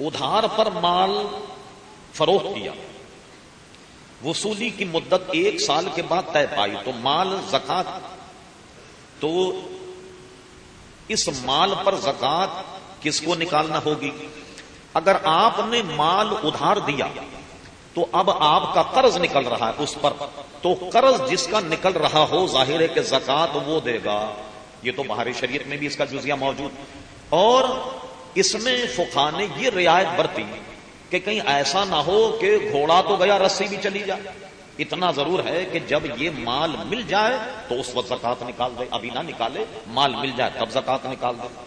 ادھار پر مال فروخت کیا۔ وصولی کی مدت ایک سال کے بعد طے پائی، تو مال زکات، تو اس مال پر زکات کس کو نکالنا ہوگی؟ اگر آپ نے مال ادھار دیا، تو اب آپ کا قرض نکل رہا ہے اس پر۔ تو قرض جس کا نکل رہا ہو، ظاہر ہے کہ زکات وہ دے گا۔ یہ تو باہر شریعت میں بھی اس کا جزیہ موجود۔ اور اس میں فقہ نے یہ رعایت برتی کہ کہیں ایسا نہ ہو کہ گھوڑا تو گیا، رسی بھی چلی جائے۔ اتنا ضرور ہے کہ جب یہ مال مل جائے تو اس وقت زکات نکال دے، ابھی نہ نکالے، مال مل جائے تب زکات نکال دے۔